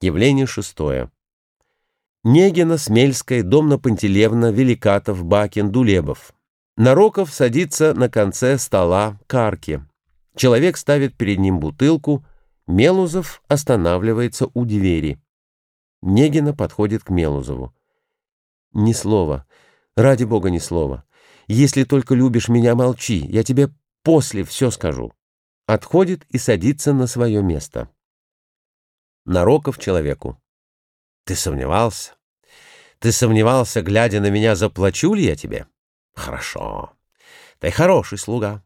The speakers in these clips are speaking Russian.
Явление шестое. Негина, Смельская, Домна Пантелевна, Великатов, Бакин, Дулебов. Нароков садится на конце стола карки. Человек ставит перед ним бутылку, Мелузов останавливается у двери. Негина подходит к Мелузову. «Ни слова. Ради бога, ни слова. Если только любишь меня, молчи. Я тебе после все скажу». Отходит и садится на свое место. Нароков человеку. Ты сомневался? Ты сомневался, глядя на меня, заплачу ли я тебе? Хорошо. Ты хороший слуга.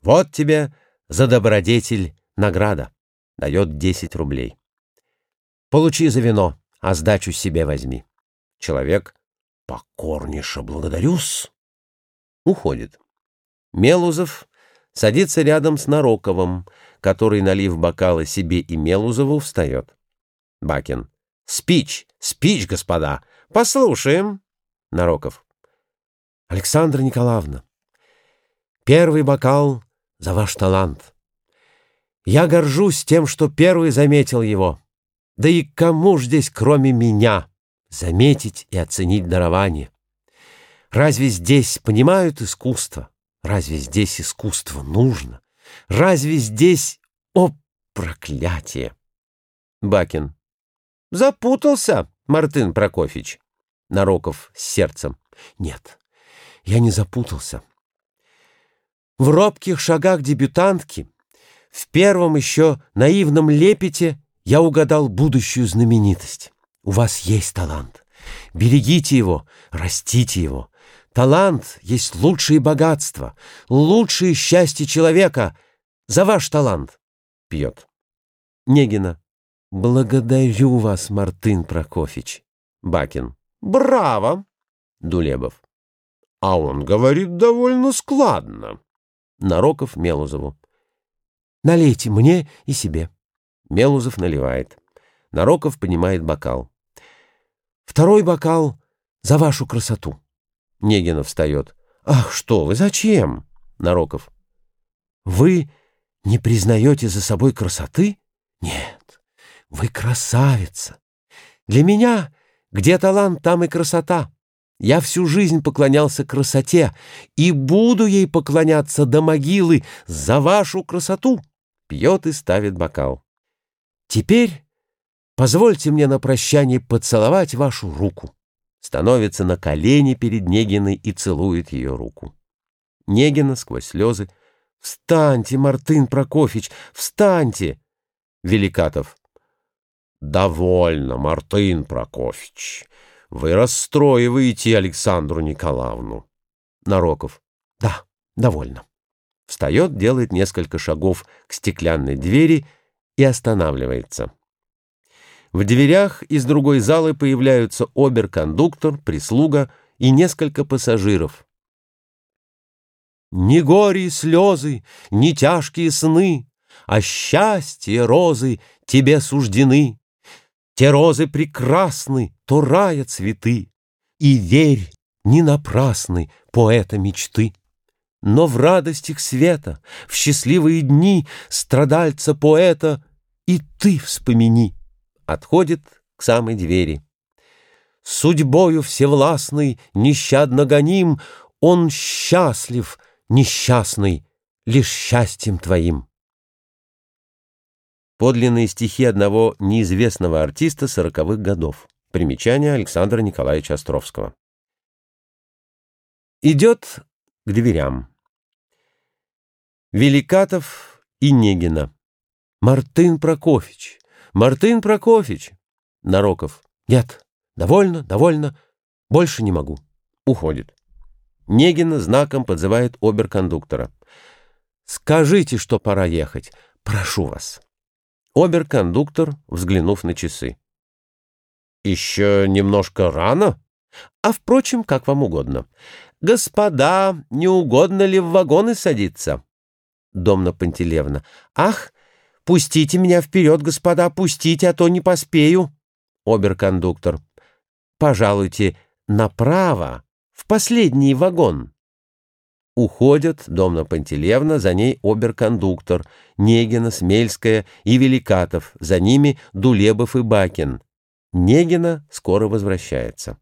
Вот тебе за добродетель награда. Дает десять рублей. Получи за вино, а сдачу себе возьми. Человек покорнейше благодарю-с. Уходит. Мелузов садится рядом с Нароковым, который, налив бокалы себе и Мелузову, встает. Бакин. Спич, спич, господа. Послушаем. Нароков. Александра Николаевна, первый бокал за ваш талант. Я горжусь тем, что первый заметил его. Да и кому ж здесь, кроме меня, заметить и оценить дарование? Разве здесь понимают искусство? Разве здесь искусство нужно? Разве здесь... О, проклятие! Бакин. Запутался, Мартын Прокофьевич. Нароков с сердцем. Нет, я не запутался. В робких шагах дебютантки, в первом еще наивном лепете я угадал будущую знаменитость. У вас есть талант. Берегите его, растите его. Талант есть лучшее богатство, лучшее счастье человека. За ваш талант. Пьет. Негина. Благодарю вас, Мартын Прокофьевич. Бакин. Браво! Дулебов. А он говорит довольно складно. Нароков Мелузову. Налейте мне и себе. Мелузов наливает. Нароков поднимает бокал. Второй бокал за вашу красоту. Негина встает. Ах, что вы, зачем? Нароков. Вы не признаете за собой красоты? Нет. Вы красавица. Для меня где талант, там и красота. Я всю жизнь поклонялся красоте и буду ей поклоняться до могилы за вашу красоту. Пьет и ставит бокал. Теперь позвольте мне на прощание поцеловать вашу руку. Становится на колени перед Негиной и целует ее руку. Негина сквозь слезы. «Встаньте, Мартын Прокофьевич, встаньте!» Великатов. «Довольно, Мартын Прокофьевич. Вы расстроиваете Александру Николаевну». Нароков. «Да, довольно». Встает, делает несколько шагов к стеклянной двери и останавливается. В дверях из другой залы появляются обер-кондуктор, прислуга и несколько пассажиров. «Ни горе и слезы, ни тяжкие сны, а счастье розы тебе суждены. Те розы прекрасны, то рая цветы, И верь, не напрасны поэта мечты. Но в радостях света, в счастливые дни Страдальца поэта и ты вспомини. Отходит к самой двери. Судьбою всевластной, нещадно гоним, Он счастлив, несчастный, лишь счастьем твоим. Подлинные стихи одного неизвестного артиста сороковых годов. Примечание Александра Николаевича Островского. Идет к дверям. Великатов и Негина. Мартын Прокофьевич. Мартын Прокофьевич. Нароков. Нет, довольно, довольно. Больше не могу. Уходит. Негина знаком подзывает оберкондуктора. «Скажите, что пора ехать. Прошу вас». Оберкондуктор, взглянув на часы. «Еще немножко рано? А, впрочем, как вам угодно. Господа, не угодно ли в вагоны садиться?» Домна Пантелевна. «Ах, пустите меня вперед, господа, пустите, а то не поспею». Оберкондуктор. «Пожалуйте, направо, в последний вагон». Уходят Домна Пантелеевна, за ней оберкондуктор, Негина, Смельская и Великатов, за ними Дулебов и Бакин. Негина скоро возвращается.